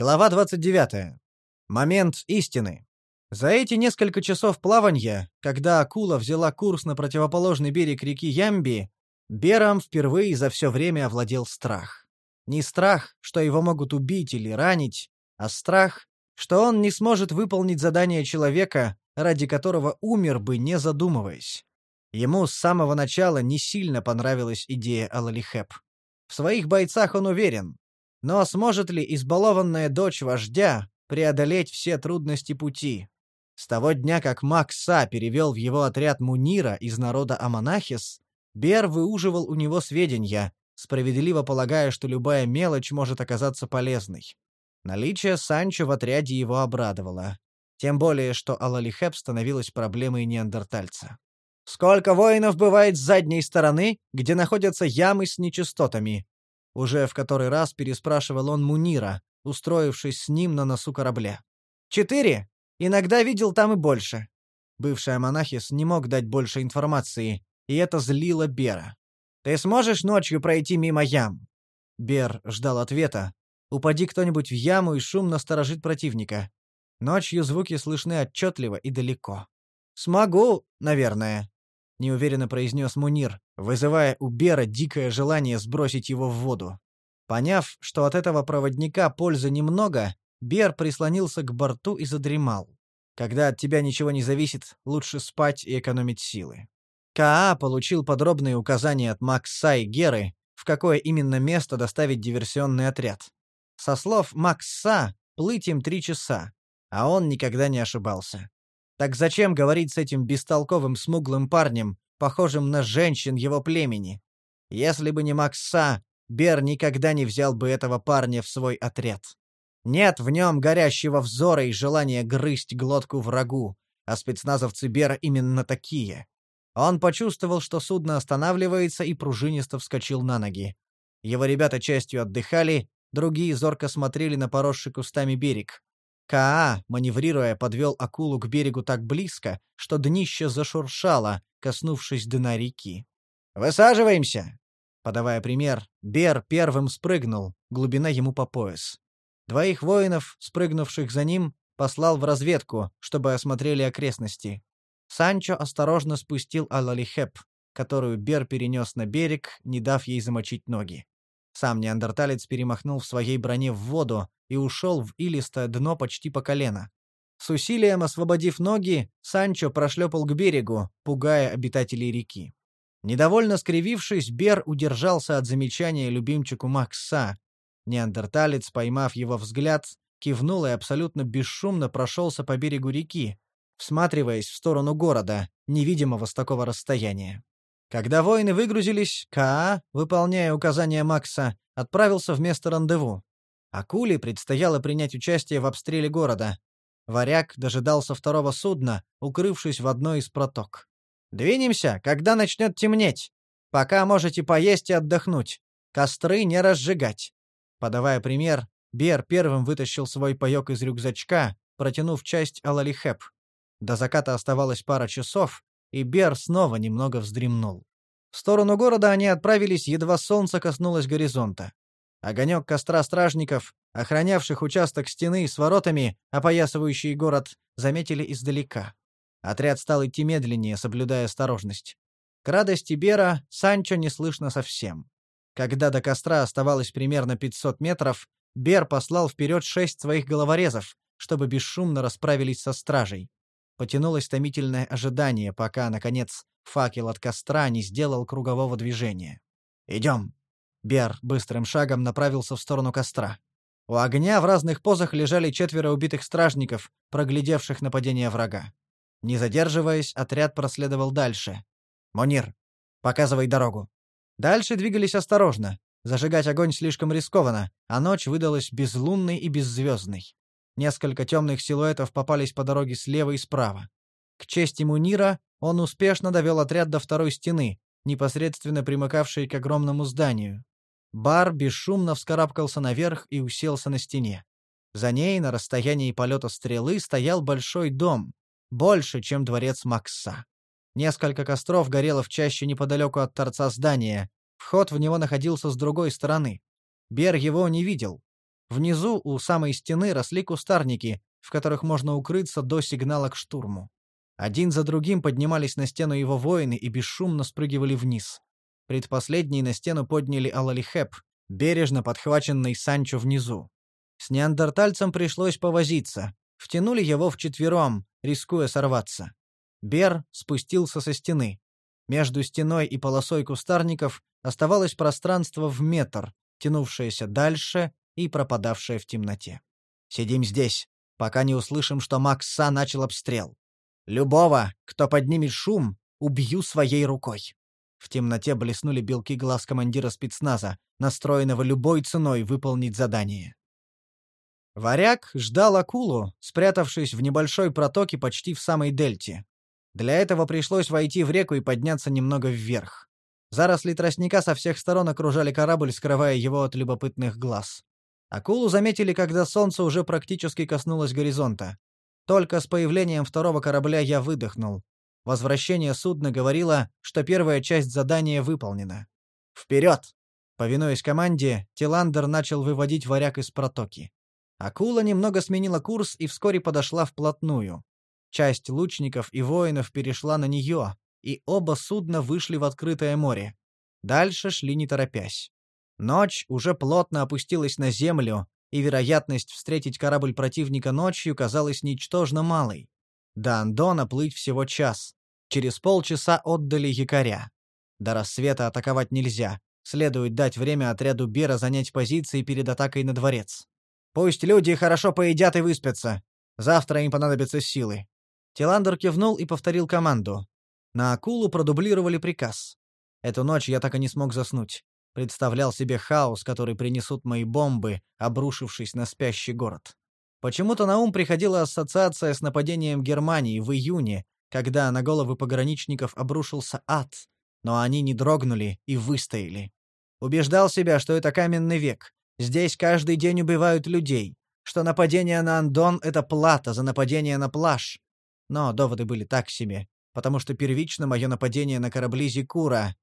Глава 29. Момент истины. За эти несколько часов плавания, когда акула взяла курс на противоположный берег реки Ямби, Бером впервые за все время овладел страх. Не страх, что его могут убить или ранить, а страх, что он не сможет выполнить задание человека, ради которого умер бы, не задумываясь. Ему с самого начала не сильно понравилась идея Алалихеп. В своих бойцах он уверен, но сможет ли избалованная дочь вождя преодолеть все трудности пути? С того дня, как Макса перевел в его отряд Мунира из народа Аманахис, Бер выуживал у него сведения, справедливо полагая, что любая мелочь может оказаться полезной. Наличие Санчо в отряде его обрадовало. Тем более, что Алалихеп становилась проблемой неандертальца. «Сколько воинов бывает с задней стороны, где находятся ямы с нечистотами?» Уже в который раз переспрашивал он Мунира, устроившись с ним на носу корабля. «Четыре. Иногда видел там и больше». Бывший монахис не мог дать больше информации, и это злило Бера. «Ты сможешь ночью пройти мимо ям?» Бер ждал ответа. «Упади кто-нибудь в яму и шум насторожит противника. Ночью звуки слышны отчетливо и далеко». «Смогу, наверное», — неуверенно произнес Мунир, вызывая у Бера дикое желание сбросить его в воду. Поняв, что от этого проводника пользы немного, Бер прислонился к борту и задремал. Когда от тебя ничего не зависит, лучше спать и экономить силы. Каа получил подробные указания от Макса и Геры, в какое именно место доставить диверсионный отряд. Со слов Макса, плыть им три часа, а он никогда не ошибался. Так зачем говорить с этим бестолковым смуглым парнем, похожим на женщин его племени. Если бы не Макса, Бер никогда не взял бы этого парня в свой отряд. Нет в нем горящего взора и желания грызть глотку врагу, а спецназовцы Бера именно такие. Он почувствовал, что судно останавливается, и пружинисто вскочил на ноги. Его ребята частью отдыхали, другие зорко смотрели на поросший кустами берег. Каа, маневрируя, подвел акулу к берегу так близко, что днище зашуршало, коснувшись дна реки. «Высаживаемся!» Подавая пример, Бер первым спрыгнул, глубина ему по пояс. Двоих воинов, спрыгнувших за ним, послал в разведку, чтобы осмотрели окрестности. Санчо осторожно спустил Алалихеп, которую Бер перенес на берег, не дав ей замочить ноги. Сам неандерталец перемахнул в своей броне в воду и ушел в илистое дно почти по колено. С усилием освободив ноги, Санчо прошлепал к берегу, пугая обитателей реки. Недовольно скривившись, Бер удержался от замечания любимчику Макса. Неандерталец, поймав его взгляд, кивнул и абсолютно бесшумно прошелся по берегу реки, всматриваясь в сторону города, невидимого с такого расстояния. Когда воины выгрузились, Каа, выполняя указания Макса, отправился в место рандеву. Акуле предстояло принять участие в обстреле города, Варяг дожидался второго судна, укрывшись в одной из проток. «Двинемся, когда начнет темнеть. Пока можете поесть и отдохнуть. Костры не разжигать». Подавая пример, Бер первым вытащил свой паёк из рюкзачка, протянув часть Алалихеп. До заката оставалось пара часов, и Бер снова немного вздремнул. В сторону города они отправились, едва солнце коснулось горизонта. Огонек костра стражников, охранявших участок стены с воротами, опоясывающий город, заметили издалека. Отряд стал идти медленнее, соблюдая осторожность. К радости Бера Санчо не слышно совсем. Когда до костра оставалось примерно 500 метров, Бер послал вперед шесть своих головорезов, чтобы бесшумно расправились со стражей. Потянулось томительное ожидание, пока, наконец, факел от костра не сделал кругового движения. «Идем!» Бер быстрым шагом направился в сторону костра. У огня в разных позах лежали четверо убитых стражников, проглядевших нападение врага. Не задерживаясь, отряд проследовал дальше. «Монир, показывай дорогу». Дальше двигались осторожно. Зажигать огонь слишком рискованно, а ночь выдалась безлунной и беззвездной. Несколько темных силуэтов попались по дороге слева и справа. К чести Мунира, он успешно довел отряд до второй стены, непосредственно примыкавшей к огромному зданию. Бар бесшумно вскарабкался наверх и уселся на стене. За ней, на расстоянии полета стрелы, стоял большой дом, больше, чем дворец Макса. Несколько костров горело в чаще неподалеку от торца здания. Вход в него находился с другой стороны. Бер его не видел. Внизу, у самой стены, росли кустарники, в которых можно укрыться до сигнала к штурму. Один за другим поднимались на стену его воины и бесшумно спрыгивали вниз. Предпоследний на стену подняли Алалихеп, бережно подхваченный Санчо внизу. С неандертальцем пришлось повозиться. Втянули его вчетвером, рискуя сорваться. Бер спустился со стены. Между стеной и полосой кустарников оставалось пространство в метр, тянувшееся дальше и пропадавшее в темноте. «Сидим здесь, пока не услышим, что Макса начал обстрел. Любого, кто поднимет шум, убью своей рукой». В темноте блеснули белки глаз командира спецназа, настроенного любой ценой выполнить задание. Варяг ждал акулу, спрятавшись в небольшой протоке почти в самой дельте. Для этого пришлось войти в реку и подняться немного вверх. Заросли тростника со всех сторон окружали корабль, скрывая его от любопытных глаз. Акулу заметили, когда солнце уже практически коснулось горизонта. Только с появлением второго корабля я выдохнул. Возвращение судна говорило, что первая часть задания выполнена. «Вперед!» Повинуясь команде, Тиландер начал выводить варяг из протоки. Акула немного сменила курс и вскоре подошла вплотную. Часть лучников и воинов перешла на нее, и оба судна вышли в открытое море. Дальше шли не торопясь. Ночь уже плотно опустилась на землю, и вероятность встретить корабль противника ночью казалась ничтожно малой. До Андона плыть всего час. Через полчаса отдали якоря. До рассвета атаковать нельзя. Следует дать время отряду Бера занять позиции перед атакой на дворец. Пусть люди хорошо поедят и выспятся. Завтра им понадобятся силы. Тиландер кивнул и повторил команду. На акулу продублировали приказ. Эту ночь я так и не смог заснуть. Представлял себе хаос, который принесут мои бомбы, обрушившись на спящий город. Почему-то на ум приходила ассоциация с нападением Германии в июне, когда на головы пограничников обрушился ад, но они не дрогнули и выстояли. Убеждал себя, что это каменный век. Здесь каждый день убивают людей, что нападение на Андон — это плата за нападение на плаж. Но доводы были так себе, потому что первично мое нападение на корабли Зикура,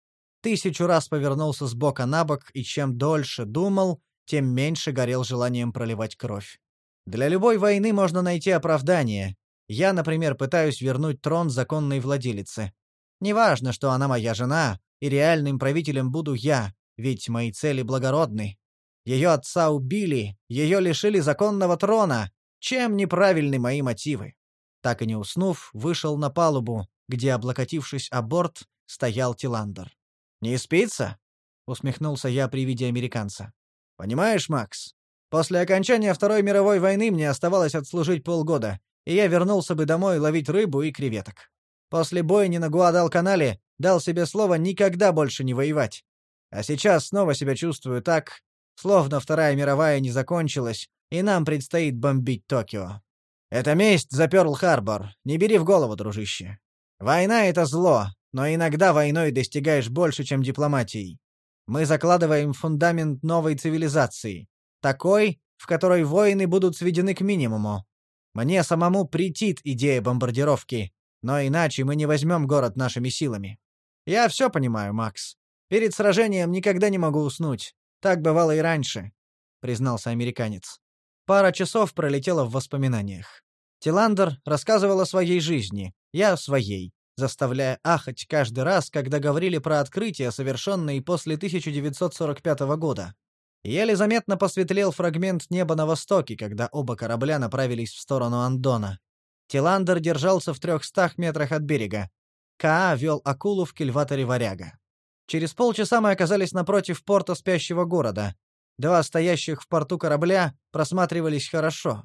Тысячу раз повернулся с бока на бок, и чем дольше думал, тем меньше горел желанием проливать кровь. Для любой войны можно найти оправдание. Я, например, пытаюсь вернуть трон законной владелице. Неважно, что она моя жена, и реальным правителем буду я, ведь мои цели благородны. Ее отца убили, ее лишили законного трона. Чем неправильны мои мотивы? Так и не уснув, вышел на палубу, где, облокотившись о борт, стоял Тиландер. «Не спится?» — усмехнулся я при виде американца. «Понимаешь, Макс, после окончания Второй мировой войны мне оставалось отслужить полгода, и я вернулся бы домой ловить рыбу и креветок. После бойни на Гуадал-канале дал себе слово никогда больше не воевать. А сейчас снова себя чувствую так, словно Вторая мировая не закончилась, и нам предстоит бомбить Токио. Это месть за Пёрл-Харбор, не бери в голову, дружище. Война — это зло, но иногда войной достигаешь больше, чем дипломатией. Мы закладываем фундамент новой цивилизации, такой, в которой войны будут сведены к минимуму. Мне самому претит идея бомбардировки, но иначе мы не возьмем город нашими силами. Я все понимаю, Макс. Перед сражением никогда не могу уснуть. Так бывало и раньше, признался американец. Пара часов пролетела в воспоминаниях. Тиландер рассказывал о своей жизни, я о своей заставляя ахать каждый раз, когда говорили про открытия, совершенные после 1945 года. Еле заметно посветлел фрагмент неба на востоке, когда оба корабля направились в сторону Андона. Тиландер держался в трехстах метрах от берега. Каа вел акулу в кильваторе варяга. Через полчаса мы оказались напротив порта спящего города. Два стоящих в порту корабля просматривались хорошо,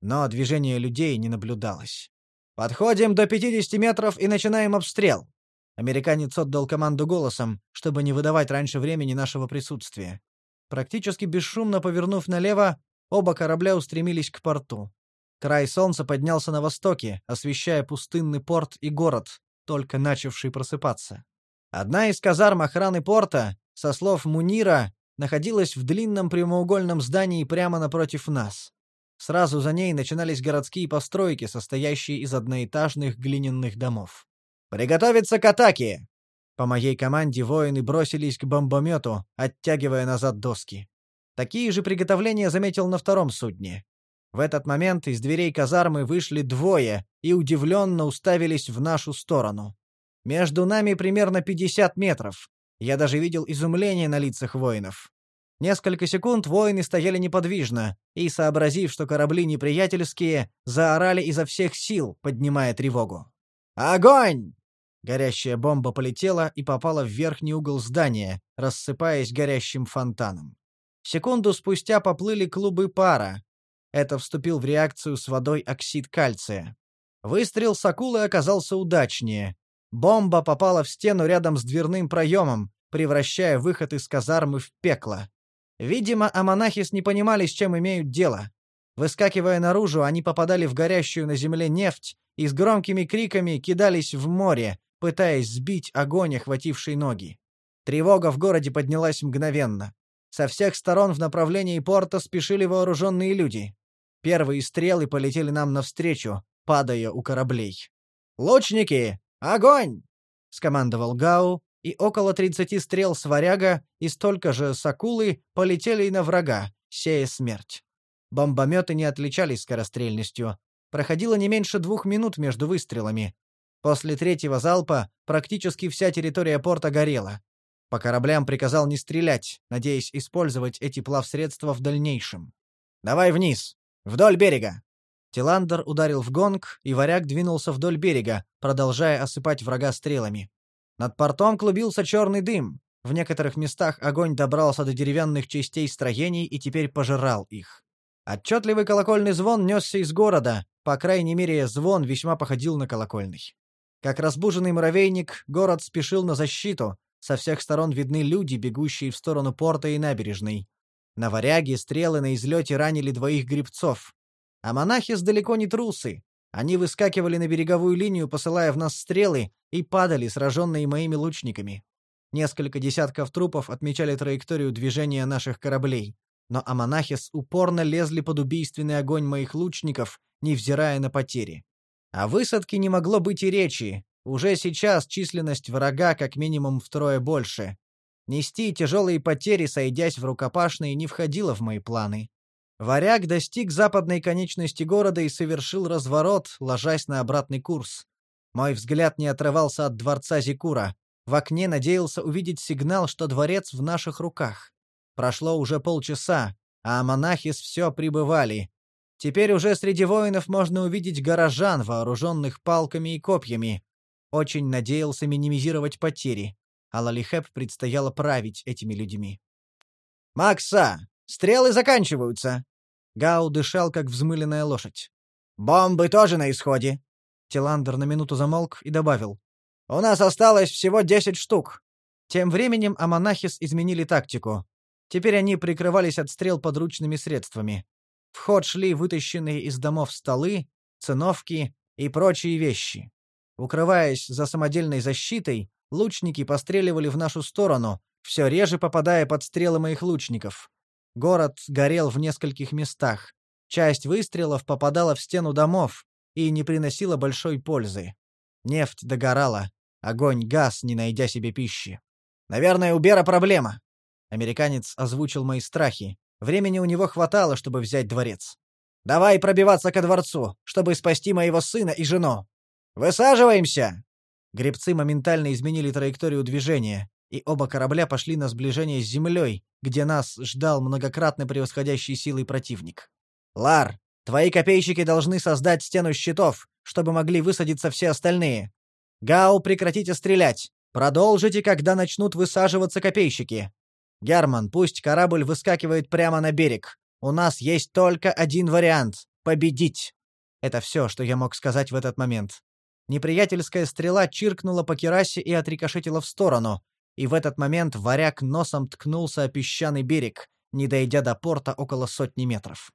но движения людей не наблюдалось. «Подходим до 50 метров и начинаем обстрел!» Американец отдал команду голосом, чтобы не выдавать раньше времени нашего присутствия. Практически бесшумно повернув налево, оба корабля устремились к порту. Край солнца поднялся на востоке, освещая пустынный порт и город, только начавший просыпаться. Одна из казарм охраны порта, со слов Мунира, находилась в длинном прямоугольном здании прямо напротив нас. Сразу за ней начинались городские постройки, состоящие из одноэтажных глиняных домов. «Приготовиться к атаке!» По моей команде воины бросились к бомбомету, оттягивая назад доски. Такие же приготовления заметил на втором судне. В этот момент из дверей казармы вышли двое и удивленно уставились в нашу сторону. Между нами примерно 50 метров. Я даже видел изумление на лицах воинов. Несколько секунд воины стояли неподвижно и, сообразив, что корабли неприятельские, заорали изо всех сил, поднимая тревогу. «Огонь!» Горящая бомба полетела и попала в верхний угол здания, рассыпаясь горящим фонтаном. Секунду спустя поплыли клубы пара. Это вступил в реакцию с водой оксид кальция. Выстрел с акулы оказался удачнее. Бомба попала в стену рядом с дверным проемом, превращая выход из казармы в пекло. Видимо, амонахис не понимали, с чем имеют дело. Выскакивая наружу, они попадали в горящую на земле нефть и с громкими криками кидались в море, пытаясь сбить огонь, охвативший ноги. Тревога в городе поднялась мгновенно. Со всех сторон в направлении порта спешили вооруженные люди. Первые стрелы полетели нам навстречу, падая у кораблей. «Лучники! Огонь!» — скомандовал Гау, и около 30 стрел с варяга и столько же с акулы полетели на врага, сея смерть. Бомбометы не отличались скорострельностью. Проходило не меньше двух минут между выстрелами. После третьего залпа практически вся территория порта горела. По кораблям приказал не стрелять, надеясь использовать эти плавсредства в дальнейшем. «Давай вниз! Вдоль берега!» Тиландер ударил в гонг, и варяг двинулся вдоль берега, продолжая осыпать врага стрелами. Над портом клубился черный дым. В некоторых местах огонь добрался до деревянных частей строений и теперь пожирал их. Отчетливый колокольный звон несся из города, по крайней мере, звон весьма походил на колокольный. Как разбуженный муравейник, город спешил на защиту, со всех сторон видны люди, бегущие в сторону порта и набережной. На варяге стрелы на излете ранили двоих грибцов. А монахи далеко не трусы. Они выскакивали на береговую линию, посылая в нас стрелы, и падали, сраженные моими лучниками. Несколько десятков трупов отмечали траекторию движения наших кораблей, но амонахис упорно лезли под убийственный огонь моих лучников, невзирая на потери. О высадке не могло быть и речи. Уже сейчас численность врага как минимум втрое больше. Нести тяжелые потери, сойдясь в рукопашные, не входило в мои планы. Варяг достиг западной конечности города и совершил разворот, ложась на обратный курс. Мой взгляд не отрывался от дворца Зикура. В окне надеялся увидеть сигнал, что дворец в наших руках. Прошло уже полчаса, а монахис все прибывали. Теперь уже среди воинов можно увидеть горожан, вооруженных палками и копьями. Очень надеялся минимизировать потери, а Лалихеп предстояло править этими людьми. «Макса! Стрелы заканчиваются!» Гау дышал, как взмыленная лошадь. «Бомбы тоже на исходе. Тиландер на минуту замолк и добавил. «У нас осталось всего десять штук». Тем временем амонахис изменили тактику. Теперь они прикрывались от стрел подручными средствами. В ход шли вытащенные из домов столы, циновки и прочие вещи. Укрываясь за самодельной защитой, лучники постреливали в нашу сторону, все реже попадая под стрелы моих лучников. Город горел в нескольких местах. Часть выстрелов попадала в стену домов, и не приносила большой пользы. Нефть догорала, огонь гас, не найдя себе пищи. «Наверное, у Бера проблема». Американец озвучил мои страхи. Времени у него хватало, чтобы взять дворец. «Давай пробиваться ко дворцу, чтобы спасти моего сына и жену. Высаживаемся!» Гребцы моментально изменили траекторию движения, и оба корабля пошли на сближение с землей, где нас ждал многократно превосходящий силой противник. «Лар, Твои копейщики должны создать стену щитов, чтобы могли высадиться все остальные. Гау, прекратите стрелять. Продолжите, когда начнут высаживаться копейщики. Герман, пусть корабль выскакивает прямо на берег. У нас есть только один вариант — победить. Это все, что я мог сказать в этот момент. Неприятельская стрела чиркнула по керасе и отрикошетила в сторону, и в этот момент варяг носом ткнулся о песчаный берег, не дойдя до порта около сотни метров.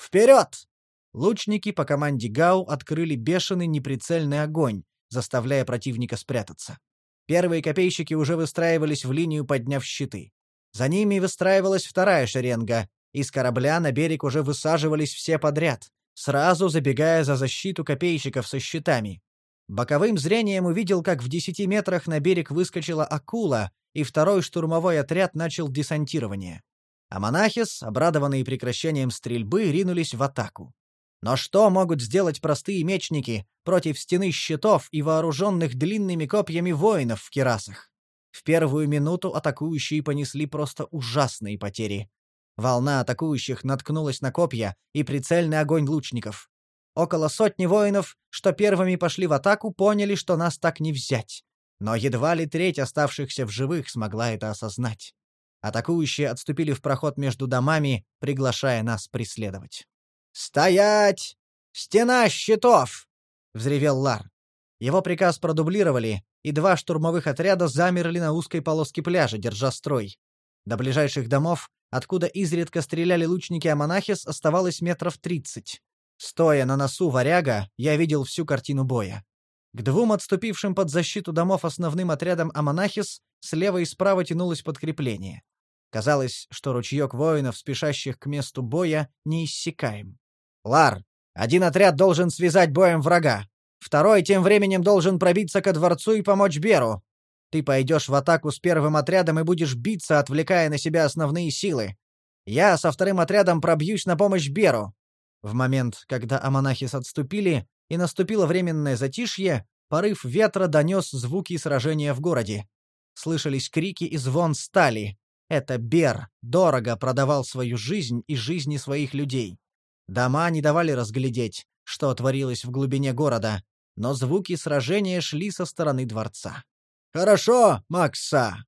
«Вперед!» Лучники по команде Гау открыли бешеный неприцельный огонь, заставляя противника спрятаться. Первые копейщики уже выстраивались в линию, подняв щиты. За ними выстраивалась вторая шеренга, из корабля на берег уже высаживались все подряд, сразу забегая за защиту копейщиков со щитами. Боковым зрением увидел, как в десяти метрах на берег выскочила акула, и второй штурмовой отряд начал десантирование. А монахис, обрадованные прекращением стрельбы, ринулись в атаку. Но что могут сделать простые мечники против стены щитов и вооруженных длинными копьями воинов в кирасах? В первую минуту атакующие понесли просто ужасные потери. Волна атакующих наткнулась на копья и прицельный огонь лучников. Около сотни воинов, что первыми пошли в атаку, поняли, что нас так не взять. Но едва ли треть оставшихся в живых смогла это осознать. Атакующие отступили в проход между домами, приглашая нас преследовать. «Стоять! Стена щитов!» — взревел Лар. Его приказ продублировали, и два штурмовых отряда замерли на узкой полоске пляжа, держа строй. До ближайших домов, откуда изредка стреляли лучники Амонахис, оставалось метров тридцать. Стоя на носу варяга, я видел всю картину боя. К двум отступившим под защиту домов основным отрядам Амонахис слева и справа тянулось подкрепление. Казалось, что ручеек воинов, спешащих к месту боя, неиссякаем. «Лар, один отряд должен связать боем врага. Второй тем временем должен пробиться ко дворцу и помочь Беру. Ты пойдешь в атаку с первым отрядом и будешь биться, отвлекая на себя основные силы. Я со вторым отрядом пробьюсь на помощь Беру. В момент, когда амонахис отступили и наступило временное затишье, порыв ветра донес звуки сражения в городе. Слышались крики и звон стали. Это Бер дорого продавал свою жизнь и жизни своих людей. Дома не давали разглядеть, что творилось в глубине города, но звуки сражения шли со стороны дворца. «Хорошо, Макса!»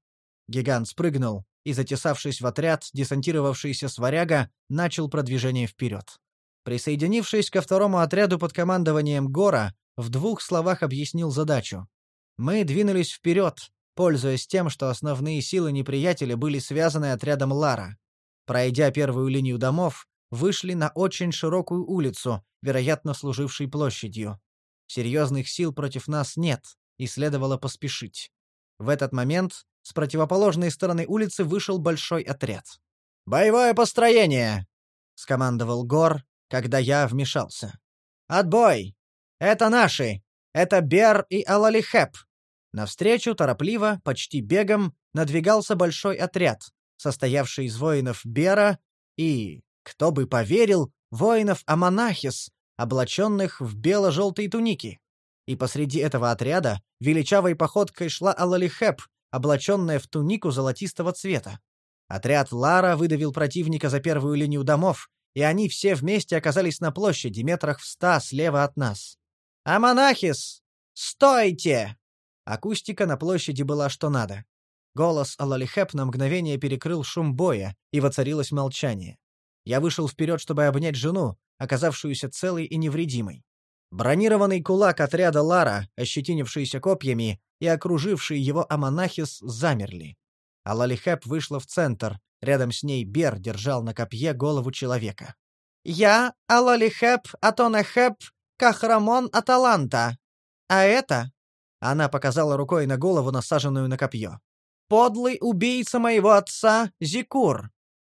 Гигант спрыгнул и, затесавшись в отряд, десантировавшийся с варяга, начал продвижение вперед. Присоединившись ко второму отряду под командованием Гора, в двух словах объяснил задачу. Мы двинулись вперед, пользуясь тем, что основные силы неприятеля были связаны отрядом Лара. Пройдя первую линию домов, вышли на очень широкую улицу, вероятно, служившей площадью. Серьезных сил против нас нет, и следовало поспешить. В этот момент с противоположной стороны улицы вышел большой отряд. «Боевое построение!» — скомандовал Гор, когда я вмешался. «Отбой! Это наши! Это Бер и Алалихеп!» Навстречу, торопливо, почти бегом, надвигался большой отряд, состоявший из воинов Бера и, кто бы поверил, воинов Аманахис, облаченных в бело-желтые туники. И посреди этого отряда величавой походкой шла Алалихеп, облаченная в тунику золотистого цвета. Отряд Лара выдавил противника за первую линию домов, и они все вместе оказались на площади, метрах в ста слева от нас. «Амонахис! Стойте!» Акустика на площади была что надо. Голос Алалихеп на мгновение перекрыл шум боя, и воцарилось молчание. Я вышел вперед, чтобы обнять жену, оказавшуюся целой и невредимой. Бронированный кулак отряда Лара, ощетинившийся копьями, и окружившие его Аманахис замерли. А Лалихеп вышла в центр, рядом с ней Бер держал на копье голову человека. «Я Алалихеп Атонахеп Кахрамон Аталанта. А это...» Она показала рукой на голову, насаженную на копье. «Подлый убийца моего отца Зикур.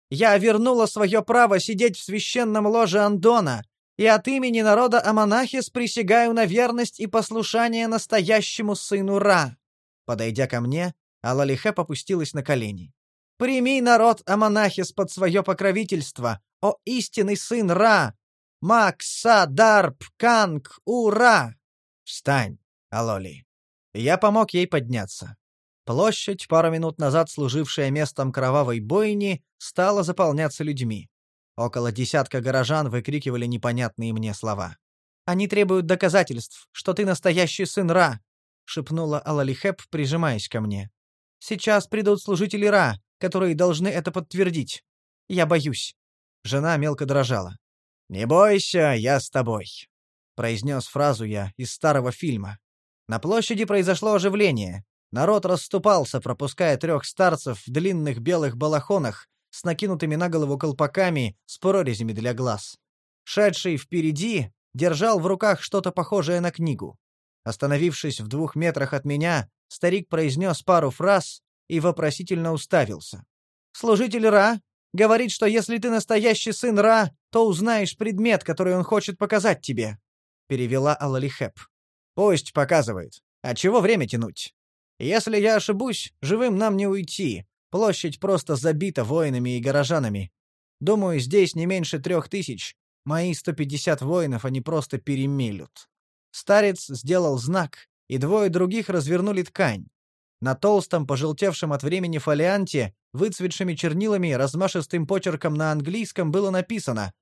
Я вернула свое право сидеть в священном ложе Андона, и от имени народа Аманахис присягаю на верность и послушание настоящему сыну Ра». Подойдя ко мне, Алалихе попустилась на колени. «Прими народ Аманахис под свое покровительство, о истинный сын Ра! Макса Дарп Канг Ура!» «Встань, Алоли!» Я помог ей подняться. Площадь, пару минут назад служившая местом кровавой бойни, стала заполняться людьми. Около десятка горожан выкрикивали непонятные мне слова. «Они требуют доказательств, что ты настоящий сын Ра!» — шепнула Алалихеп, прижимаясь ко мне. «Сейчас придут служители Ра, которые должны это подтвердить. Я боюсь». Жена мелко дрожала. «Не бойся, я с тобой», — произнес фразу я из старого фильма. На площади произошло оживление. Народ расступался, пропуская трех старцев в длинных белых балахонах с накинутыми на голову колпаками с прорезями для глаз. Шедший впереди держал в руках что-то похожее на книгу. Остановившись в двух метрах от меня, старик произнес пару фраз и вопросительно уставился. «Служитель Ра говорит, что если ты настоящий сын Ра, то узнаешь предмет, который он хочет показать тебе», — перевела Алалихеп. «Пусть показывает. А чего время тянуть?» Если я ошибусь, живым нам не уйти. Площадь просто забита воинами и горожанами. Думаю, здесь не меньше трех тысяч. Мои 150 воинов они просто перемелют. Старец сделал знак, и двое других развернули ткань. На толстом, пожелтевшем от времени фолианте, выцветшими чернилами, размашистым почерком на английском было написано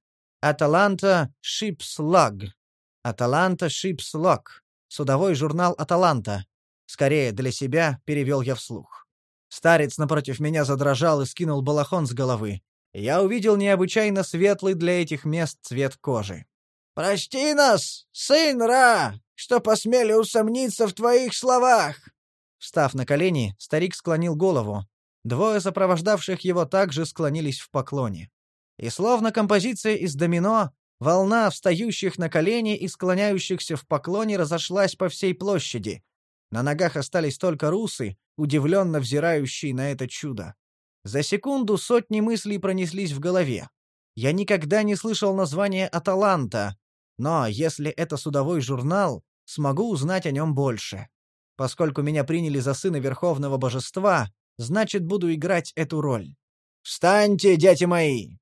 «Аталанта Log». «Аталанта Log». Судовой журнал «Аталанта». Скорее, для себя, перевел я вслух. Старец напротив меня задрожал и скинул балахон с головы. Я увидел необычайно светлый для этих мест цвет кожи. «Прости нас, сын Ра, что посмели усомниться в твоих словах!» Встав на колени, старик склонил голову. Двое сопровождавших его также склонились в поклоне. И словно композиция из домино, волна встающих на колени и склоняющихся в поклоне разошлась по всей площади. На ногах остались только русы, удивленно взирающие на это чудо. За секунду сотни мыслей пронеслись в голове. Я никогда не слышал названия «Аталанта», но если это судовой журнал, смогу узнать о нем больше. Поскольку меня приняли за сына Верховного Божества, значит, буду играть эту роль. «Встаньте, дети мои!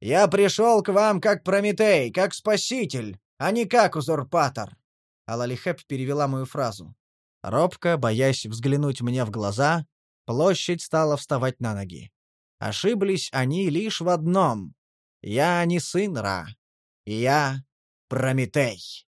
Я пришел к вам как Прометей, как Спаситель, а не как узурпатор!» Алалихеп перевела мою фразу. Робко, боясь взглянуть мне в глаза, площадь стала вставать на ноги. Ошиблись они лишь в одном. Я не сын Ра. Я Прометей.